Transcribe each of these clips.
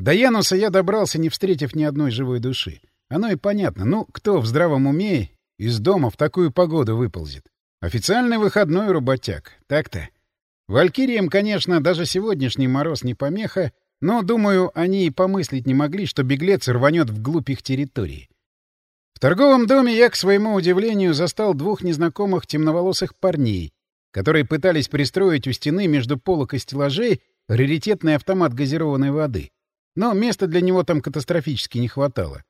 До Януса я добрался, не встретив ни одной живой души. Оно и понятно. Ну, кто в здравом уме из дома в такую погоду выползет? Официальный выходной работяг. Так-то. Валькириям, конечно, даже сегодняшний мороз не помеха, но, думаю, они и помыслить не могли, что беглец рванет вглубь их территории. В торговом доме я, к своему удивлению, застал двух незнакомых темноволосых парней, которые пытались пристроить у стены между полок и стеллажей раритетный автомат газированной воды. Но места для него там катастрофически не хватало.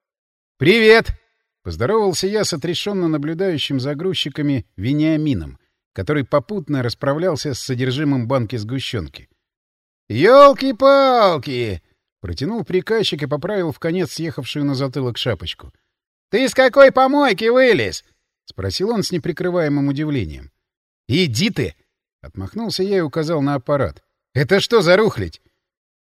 «Привет!» — поздоровался я с отрешенно наблюдающим за грузчиками Вениамином, который попутно расправлялся с содержимым банки сгущенки. «Елки-палки!» — протянул приказчик и поправил в конец съехавшую на затылок шапочку. «Ты с какой помойки вылез?» — спросил он с неприкрываемым удивлением. «Иди ты!» — отмахнулся я и указал на аппарат. «Это что за рухлядь?»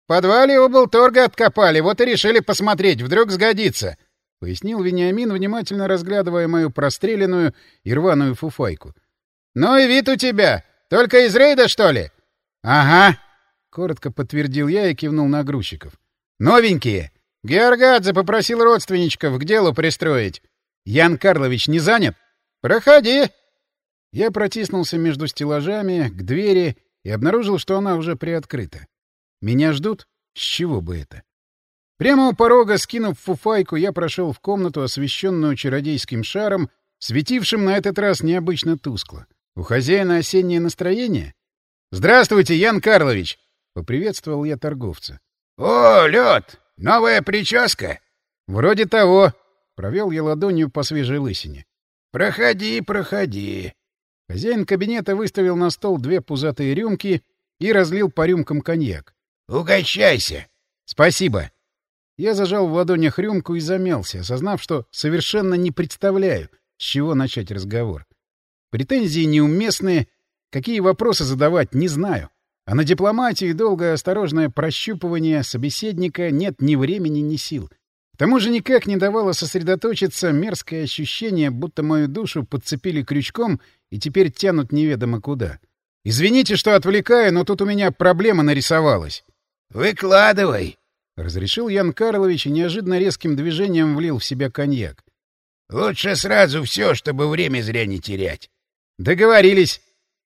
«В подвале облторга откопали, вот и решили посмотреть, вдруг сгодится», — пояснил Вениамин, внимательно разглядывая мою простреленную и рваную фуфайку. «Ну и вид у тебя! Только из рейда, что ли?» «Ага», — коротко подтвердил я и кивнул на грузчиков. «Новенькие!» Георгадзе попросил родственничков к делу пристроить. Ян Карлович не занят? Проходи. Я протиснулся между стеллажами к двери и обнаружил, что она уже приоткрыта. Меня ждут? С чего бы это? Прямо у порога, скинув фуфайку, я прошел в комнату, освещенную чародейским шаром, светившим на этот раз необычно тускло. У хозяина осеннее настроение? «Здравствуйте, Ян Карлович!» — поприветствовал я торговца. «О, лед! Новая прическа? Вроде того. Провел я ладонью по свежей лысине. Проходи, проходи. Хозяин кабинета выставил на стол две пузатые рюмки и разлил по рюмкам коньяк. Угощайся. Спасибо. Я зажал в ладонях рюмку и замялся, осознав, что совершенно не представляю, с чего начать разговор. Претензии неуместные, какие вопросы задавать, не знаю. А на дипломатии долгое осторожное прощупывание собеседника нет ни времени, ни сил. К тому же никак не давало сосредоточиться мерзкое ощущение, будто мою душу подцепили крючком и теперь тянут неведомо куда. Извините, что отвлекаю, но тут у меня проблема нарисовалась. «Выкладывай!» — разрешил Ян Карлович и неожиданно резким движением влил в себя коньяк. «Лучше сразу все, чтобы время зря не терять». «Договорились!»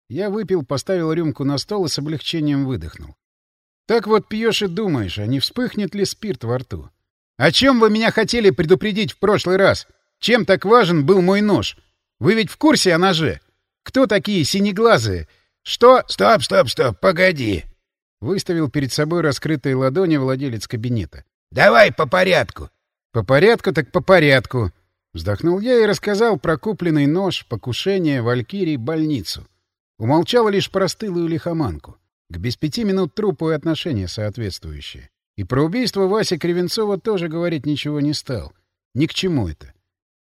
Я выпил, поставил рюмку на стол и с облегчением выдохнул. Так вот пьешь и думаешь, а не вспыхнет ли спирт во рту. О чем вы меня хотели предупредить в прошлый раз? Чем так важен был мой нож? Вы ведь в курсе о ноже? Кто такие синеглазые? Что... Стоп, стоп, стоп, погоди. Выставил перед собой раскрытые ладони владелец кабинета. Давай по порядку. По порядку так по порядку. Вздохнул я и рассказал про купленный нож, покушение, валькирии, больницу. Умолчала лишь простылую лихоманку. К без пяти минут трупу и отношения соответствующие. И про убийство Васи Кривенцова тоже говорить ничего не стал. Ни к чему это.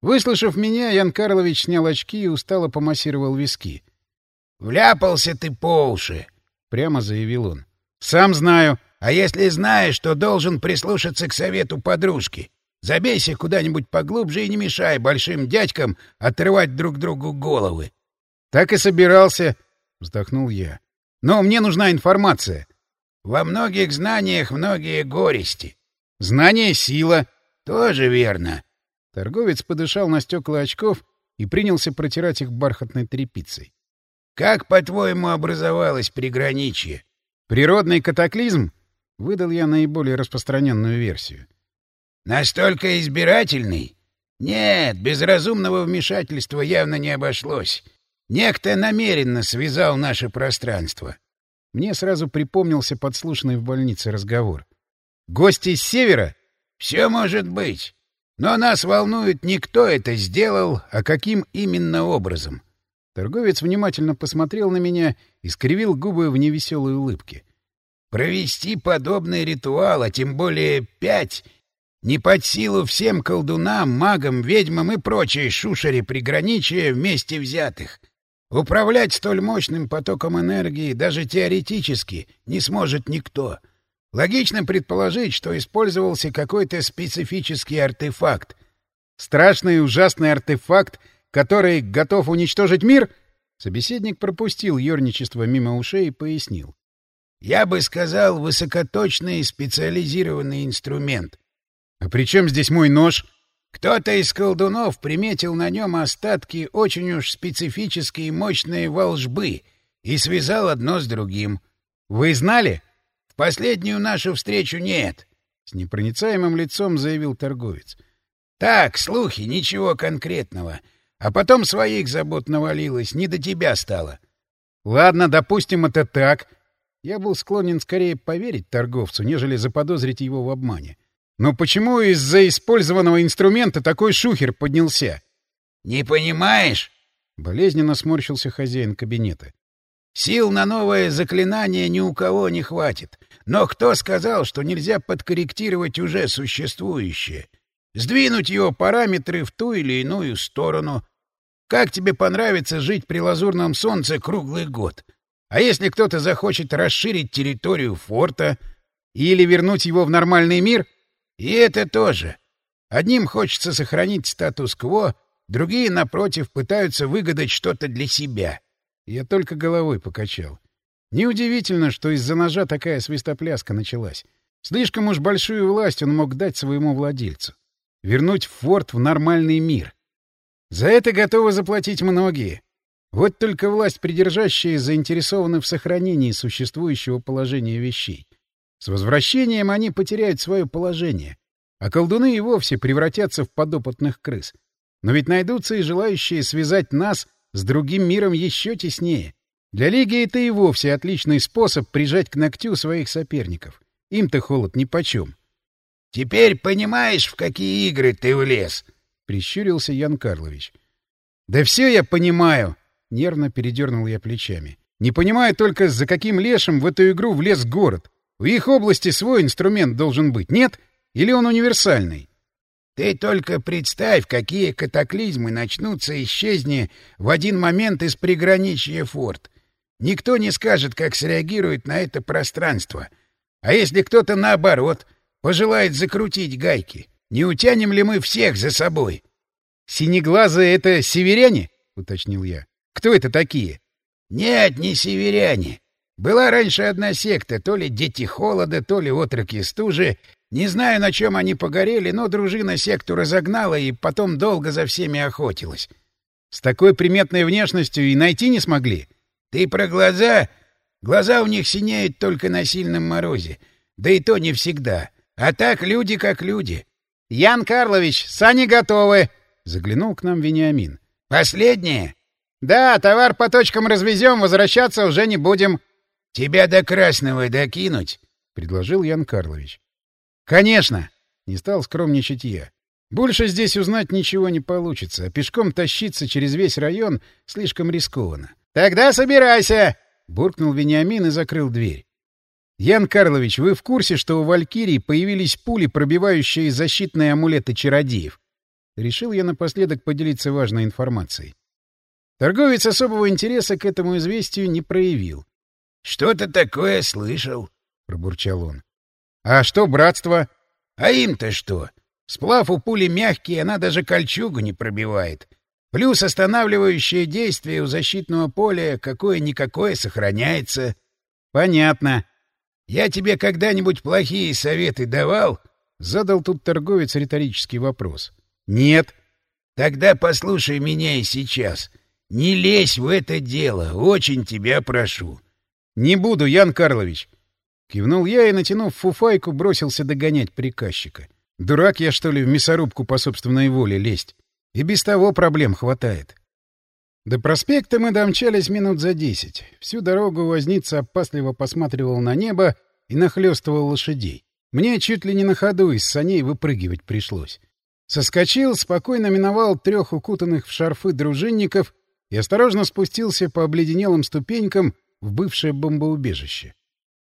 Выслушав меня, Ян Карлович снял очки и устало помассировал виски. — Вляпался ты по уши, — прямо заявил он. — Сам знаю. А если знаешь, то должен прислушаться к совету подружки. Забейся куда-нибудь поглубже и не мешай большим дядькам отрывать друг другу головы. — Так и собирался, — вздохнул я. — Но мне нужна информация. — Во многих знаниях многие горести. — Знание — сила. — Тоже верно. Торговец подышал на стекла очков и принялся протирать их бархатной тряпицей. — Как, по-твоему, образовалось приграничье? — Природный катаклизм? — выдал я наиболее распространенную версию. — Настолько избирательный? Нет, без разумного вмешательства явно не обошлось. Некто намеренно связал наше пространство. Мне сразу припомнился подслушанный в больнице разговор. «Гости с севера?» «Все может быть. Но нас волнует не кто это сделал, а каким именно образом». Торговец внимательно посмотрел на меня и скривил губы в невеселой улыбке. «Провести подобный ритуал, а тем более пять, не под силу всем колдунам, магам, ведьмам и прочей шушере приграничия вместе взятых. Управлять столь мощным потоком энергии даже теоретически не сможет никто. Логично предположить, что использовался какой-то специфический артефакт. Страшный и ужасный артефакт, который готов уничтожить мир? Собеседник пропустил ерничество мимо ушей и пояснил. Я бы сказал, высокоточный специализированный инструмент. — А при чем здесь мой нож? Кто-то из колдунов приметил на нем остатки очень уж специфические и мощные волжбы и связал одно с другим. — Вы знали? — В последнюю нашу встречу нет. — с непроницаемым лицом заявил торговец. — Так, слухи, ничего конкретного. А потом своих забот навалилось, не до тебя стало. — Ладно, допустим, это так. Я был склонен скорее поверить торговцу, нежели заподозрить его в обмане. Но почему из-за использованного инструмента такой шухер поднялся? — Не понимаешь? — болезненно сморщился хозяин кабинета. — Сил на новое заклинание ни у кого не хватит. Но кто сказал, что нельзя подкорректировать уже существующее? Сдвинуть его параметры в ту или иную сторону. Как тебе понравится жить при лазурном солнце круглый год? А если кто-то захочет расширить территорию форта или вернуть его в нормальный мир — и это тоже. Одним хочется сохранить статус-кво, другие, напротив, пытаются выгадать что-то для себя. Я только головой покачал. Неудивительно, что из-за ножа такая свистопляска началась. Слишком уж большую власть он мог дать своему владельцу. Вернуть форт в нормальный мир. За это готовы заплатить многие. Вот только власть придержащие заинтересованы в сохранении существующего положения вещей. С возвращением они потеряют свое положение, а колдуны и вовсе превратятся в подопытных крыс. Но ведь найдутся и желающие связать нас с другим миром еще теснее. Для Лиги это и вовсе отличный способ прижать к ногтю своих соперников. Им-то холод нипочем. — Теперь понимаешь, в какие игры ты влез? — прищурился Ян Карлович. — Да все я понимаю! — нервно передернул я плечами. — Не понимаю только, за каким лешим в эту игру влез город. В их области свой инструмент должен быть, нет? Или он универсальный? Ты только представь, какие катаклизмы начнутся исчезни в один момент из приграничья форт. Никто не скажет, как среагирует на это пространство. А если кто-то, наоборот, пожелает закрутить гайки, не утянем ли мы всех за собой? — Синеглазые — это северяне? — уточнил я. — Кто это такие? — Нет, не северяне. Была раньше одна секта, то ли дети холода, то ли отроки стужи. Не знаю, на чем они погорели, но дружина секту разогнала и потом долго за всеми охотилась. С такой приметной внешностью и найти не смогли? Ты про глаза? Глаза у них синеют только на сильном морозе. Да и то не всегда. А так люди как люди. — Ян Карлович, сани готовы! — заглянул к нам Вениамин. — Последнее? — Да, товар по точкам развезем, возвращаться уже не будем. — Тебя до Красного докинуть? — предложил Ян Карлович. — Конечно! — не стал скромничать я. Больше здесь узнать ничего не получится, а пешком тащиться через весь район слишком рискованно. — Тогда собирайся! — буркнул Вениамин и закрыл дверь. — Ян Карлович, вы в курсе, что у Валькирии появились пули, пробивающие защитные амулеты чародеев? Решил я напоследок поделиться важной информацией. Торговец особого интереса к этому известию не проявил. — Что-то такое слышал, — пробурчал он. — А что, братство? — А им-то что? Сплав у пули мягкий, она даже кольчугу не пробивает. Плюс останавливающее действие у защитного поля какое-никакое сохраняется. — Понятно. — Я тебе когда-нибудь плохие советы давал? — задал тут торговец риторический вопрос. — Нет. — Тогда послушай меня и сейчас. Не лезь в это дело, очень тебя прошу. — «Не буду, Ян Карлович!» Кивнул я и, натянув фуфайку, бросился догонять приказчика. Дурак я, что ли, в мясорубку по собственной воле лезть? И без того проблем хватает. До проспекта мы домчались минут за десять. Всю дорогу возница опасливо посматривал на небо и нахлёстывал лошадей. Мне чуть ли не на ходу из саней выпрыгивать пришлось. Соскочил, спокойно миновал трех укутанных в шарфы дружинников и осторожно спустился по обледенелым ступенькам в бывшее бомбоубежище.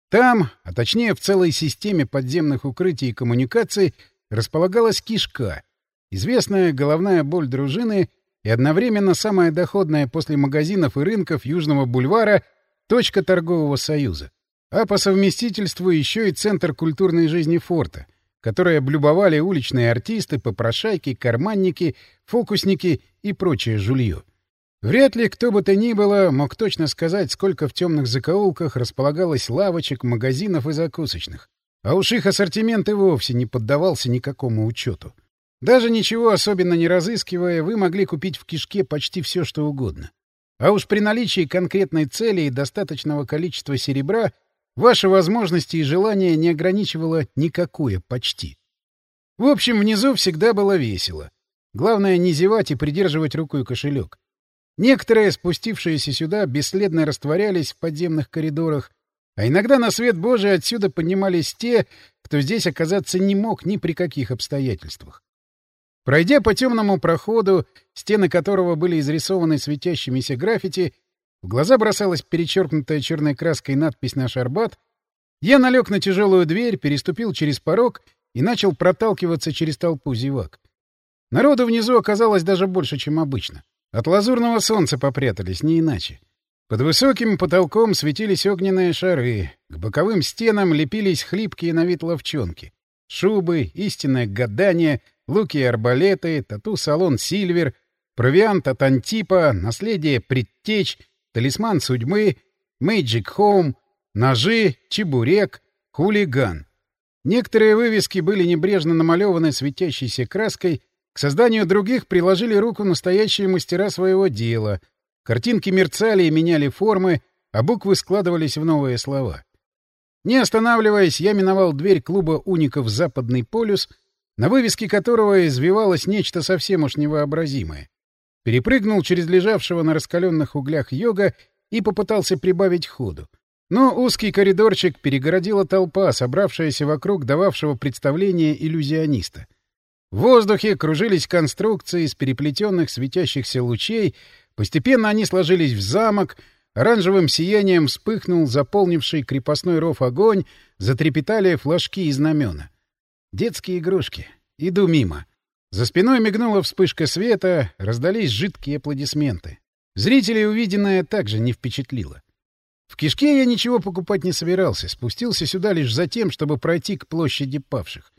Там, а точнее в целой системе подземных укрытий и коммуникаций, располагалась кишка, известная головная боль дружины и одновременно самая доходная после магазинов и рынков Южного бульвара точка торгового союза, а по совместительству еще и центр культурной жизни форта, который облюбовали уличные артисты, попрошайки, карманники, фокусники и прочее жулье. Вряд ли кто бы то ни было мог точно сказать, сколько в темных закоулках располагалось лавочек, магазинов и закусочных. А уж их ассортимент и вовсе не поддавался никакому учету. Даже ничего особенно не разыскивая, вы могли купить в кишке почти все, что угодно. А уж при наличии конкретной цели и достаточного количества серебра ваши возможности и желания не ограничивало никакое почти. В общем, внизу всегда было весело. Главное не зевать и придерживать рукой кошелек. Некоторые, спустившиеся сюда, бесследно растворялись в подземных коридорах, а иногда на свет Божий отсюда поднимались те, кто здесь оказаться не мог ни при каких обстоятельствах. Пройдя по темному проходу, стены которого были изрисованы светящимися граффити, в глаза бросалась перечеркнутая черной краской надпись «Наш Арбат», я налег на тяжелую дверь, переступил через порог и начал проталкиваться через толпу зевак. Народу внизу оказалось даже больше, чем обычно. От лазурного солнца попрятались, не иначе. Под высоким потолком светились огненные шары, к боковым стенам лепились хлипкие на вид ловчонки. Шубы, истинное гадание, луки и арбалеты, тату-салон «Сильвер», провиант от Антипа, наследие предтеч, талисман судьбы, Мэйджик Хоум, ножи, чебурек, хулиган. Некоторые вывески были небрежно намалеваны светящейся краской, к созданию других приложили руку настоящие мастера своего дела. Картинки мерцали и меняли формы, а буквы складывались в новые слова. Не останавливаясь, я миновал дверь клуба уников «Западный полюс», на вывеске которого извивалось нечто совсем уж невообразимое. Перепрыгнул через лежавшего на раскаленных углях йога и попытался прибавить ходу. Но узкий коридорчик перегородила толпа, собравшаяся вокруг дававшего представление иллюзиониста — в воздухе кружились конструкции из переплетенных светящихся лучей, постепенно они сложились в замок, оранжевым сиянием вспыхнул заполнивший крепостной ров огонь, затрепетали флажки и знамена. Детские игрушки. Иду мимо. За спиной мигнула вспышка света, раздались жидкие аплодисменты. Зрителей увиденное также не впечатлило. В кишке я ничего покупать не собирался, спустился сюда лишь за тем, чтобы пройти к площади павших.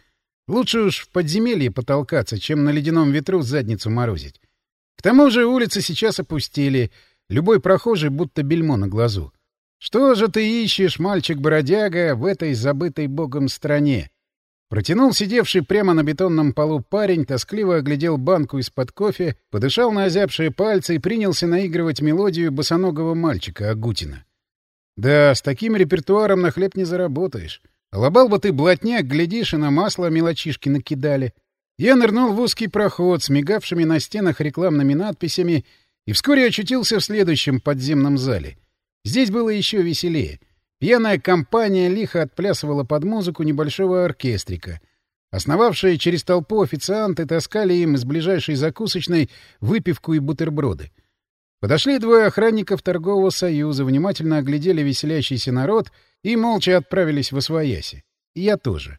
Лучше уж в подземелье потолкаться, чем на ледяном ветру задницу морозить. К тому же улицы сейчас опустили, любой прохожий будто бельмо на глазу. Что же ты ищешь, мальчик-бродяга, в этой забытой богом стране? Протянул сидевший прямо на бетонном полу парень, тоскливо оглядел банку из-под кофе, подышал на озябшие пальцы и принялся наигрывать мелодию босоногого мальчика Агутина. Да, с таким репертуаром на хлеб не заработаешь. Лобал бы ты блатняк, глядишь, и на масло мелочишки накидали. Я нырнул в узкий проход с мигавшими на стенах рекламными надписями и вскоре очутился в следующем подземном зале. Здесь было еще веселее. Пьяная компания лихо отплясывала под музыку небольшого оркестрика. Основавшие через толпу официанты таскали им из ближайшей закусочной выпивку и бутерброды. Подошли двое охранников торгового союза, внимательно оглядели веселящийся народ и молча отправились в Освояси. И я тоже.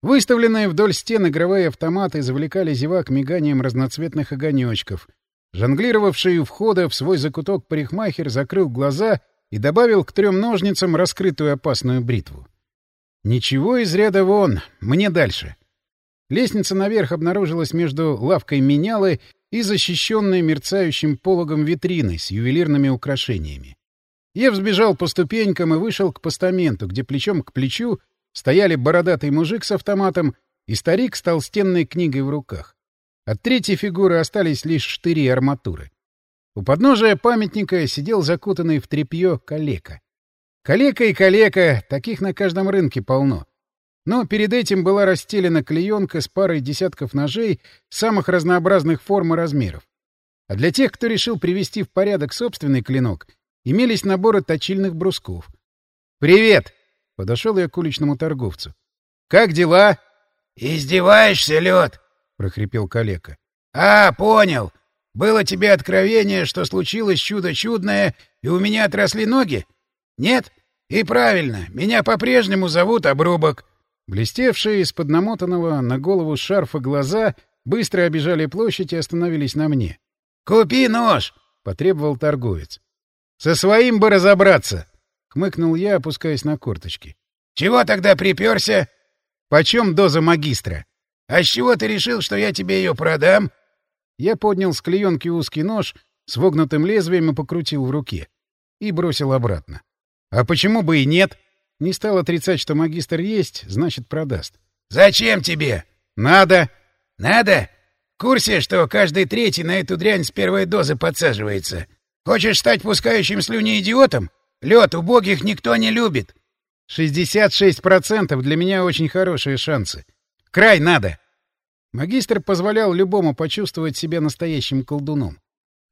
Выставленные вдоль стен игровые автоматы завлекали зевак миганием разноцветных огонечков. Жонглировавший у входа в свой закуток парикмахер закрыл глаза и добавил к трем ножницам раскрытую опасную бритву. Ничего из ряда вон, мне дальше. Лестница наверх обнаружилась между лавкой менялы и защищенной мерцающим пологом витриной с ювелирными украшениями. Я взбежал по ступенькам и вышел к постаменту, где плечом к плечу стояли бородатый мужик с автоматом и старик с толстенной книгой в руках. От третьей фигуры остались лишь штыри арматуры. У подножия памятника сидел закутанный в тряпье калека. Калека и калека, таких на каждом рынке полно. Но перед этим была расстелена клеенка с парой десятков ножей самых разнообразных форм и размеров. А для тех, кто решил привести в порядок собственный клинок, имелись наборы точильных брусков. «Привет!» — подошел я к уличному торговцу. «Как дела?» «Издеваешься, лед? прохрипел калека. «А, понял. Было тебе откровение, что случилось чудо чудное, и у меня отросли ноги? Нет? И правильно, меня по-прежнему зовут Обрубок. Блестевшие из-под намотанного на голову шарфа глаза быстро обижали площадь и остановились на мне. «Купи нож!» — потребовал торговец. «Со своим бы разобраться!» — хмыкнул я, опускаясь на корточки. «Чего тогда приперся?» «Почем доза магистра?» «А с чего ты решил, что я тебе ее продам?» Я поднял с клеенки узкий нож с вогнутым лезвием и покрутил в руке. И бросил обратно. А почему бы и нет? Не стал отрицать, что магистр есть, значит, продаст. «Зачем тебе?» «Надо». «Надо? В курсе, что каждый третий на эту дрянь с первой дозы подсаживается? Хочешь стать пускающим слюни идиотом? Лед убогих никто не любит». «Шестьдесят шесть процентов для меня очень хорошие шансы. Край надо». Магистр позволял любому почувствовать себя настоящим колдуном.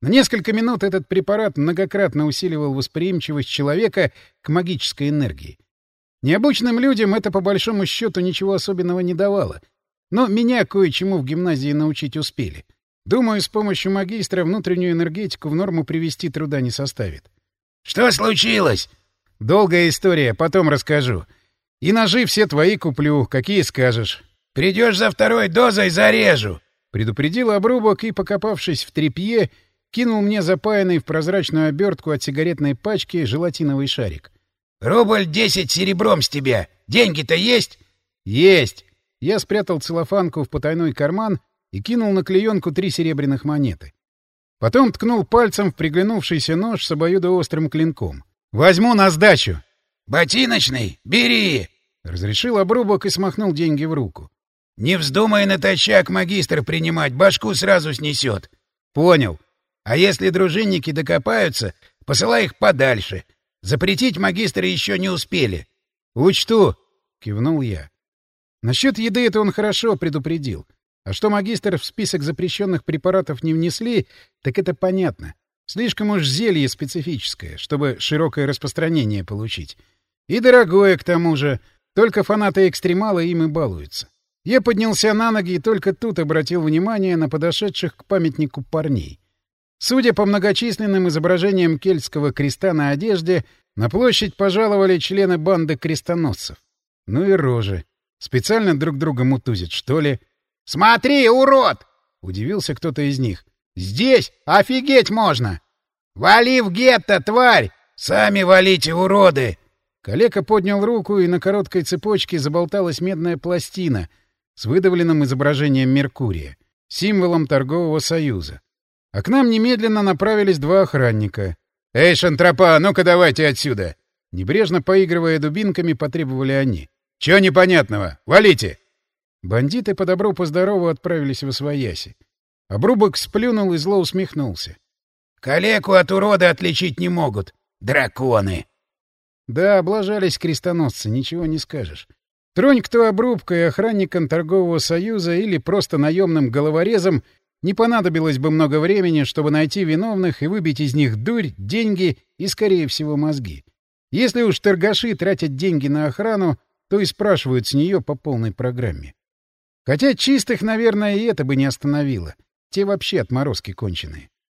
На несколько минут этот препарат многократно усиливал восприимчивость человека к магической энергии. Необычным людям это по большому счету ничего особенного не давало. Но меня кое-чему в гимназии научить успели. Думаю, с помощью магистра внутреннюю энергетику в норму привести труда не составит. «Что случилось?» «Долгая история, потом расскажу. И ножи все твои куплю, какие скажешь». «Придешь за второй дозой, зарежу!» Предупредил обрубок и, покопавшись в тряпье, кинул мне запаянный в прозрачную обертку от сигаретной пачки желатиновый шарик. «Рубль десять серебром с тебя. Деньги-то есть?» «Есть!» Я спрятал целлофанку в потайной карман и кинул на клеенку три серебряных монеты. Потом ткнул пальцем в приглянувшийся нож с обоюдоострым клинком. «Возьму на сдачу!» «Ботиночный? Бери!» — разрешил обрубок и смахнул деньги в руку. «Не вздумай натощак магистр принимать, башку сразу снесет». «Понял. А если дружинники докопаются, посылай их подальше. Запретить магистры еще не успели. — Учту, — кивнул я. Насчет еды это он хорошо предупредил. А что магистр в список запрещенных препаратов не внесли, так это понятно. Слишком уж зелье специфическое, чтобы широкое распространение получить. И дорогое, к тому же. Только фанаты-экстремала им и балуются. Я поднялся на ноги и только тут обратил внимание на подошедших к памятнику парней. Судя по многочисленным изображениям кельтского креста на одежде, на площадь пожаловали члены банды крестоносцев. Ну и рожи. Специально друг друга мутузят, что ли? «Смотри, урод!» — удивился кто-то из них. «Здесь офигеть можно! Вали в гетто, тварь! Сами валите, уроды!» Калека поднял руку, и на короткой цепочке заболталась медная пластина с выдавленным изображением Меркурия, символом торгового союза. А к нам немедленно направились два охранника. «Эй, шантропа, ну-ка давайте отсюда!» Небрежно поигрывая дубинками, потребовали они. «Чего непонятного? Валите!» Бандиты по добру по здорову отправились в Освояси. Обрубок сплюнул и зло усмехнулся. «Калеку от урода отличить не могут. Драконы!» Да, облажались крестоносцы, ничего не скажешь. Тронь кто обрубка и охранником торгового союза или просто наемным головорезом не понадобилось бы много времени, чтобы найти виновных и выбить из них дурь, деньги и, скорее всего, мозги. Если уж торгаши тратят деньги на охрану, то и спрашивают с нее по полной программе. Хотя чистых, наверное, и это бы не остановило. Те вообще отморозки конченые.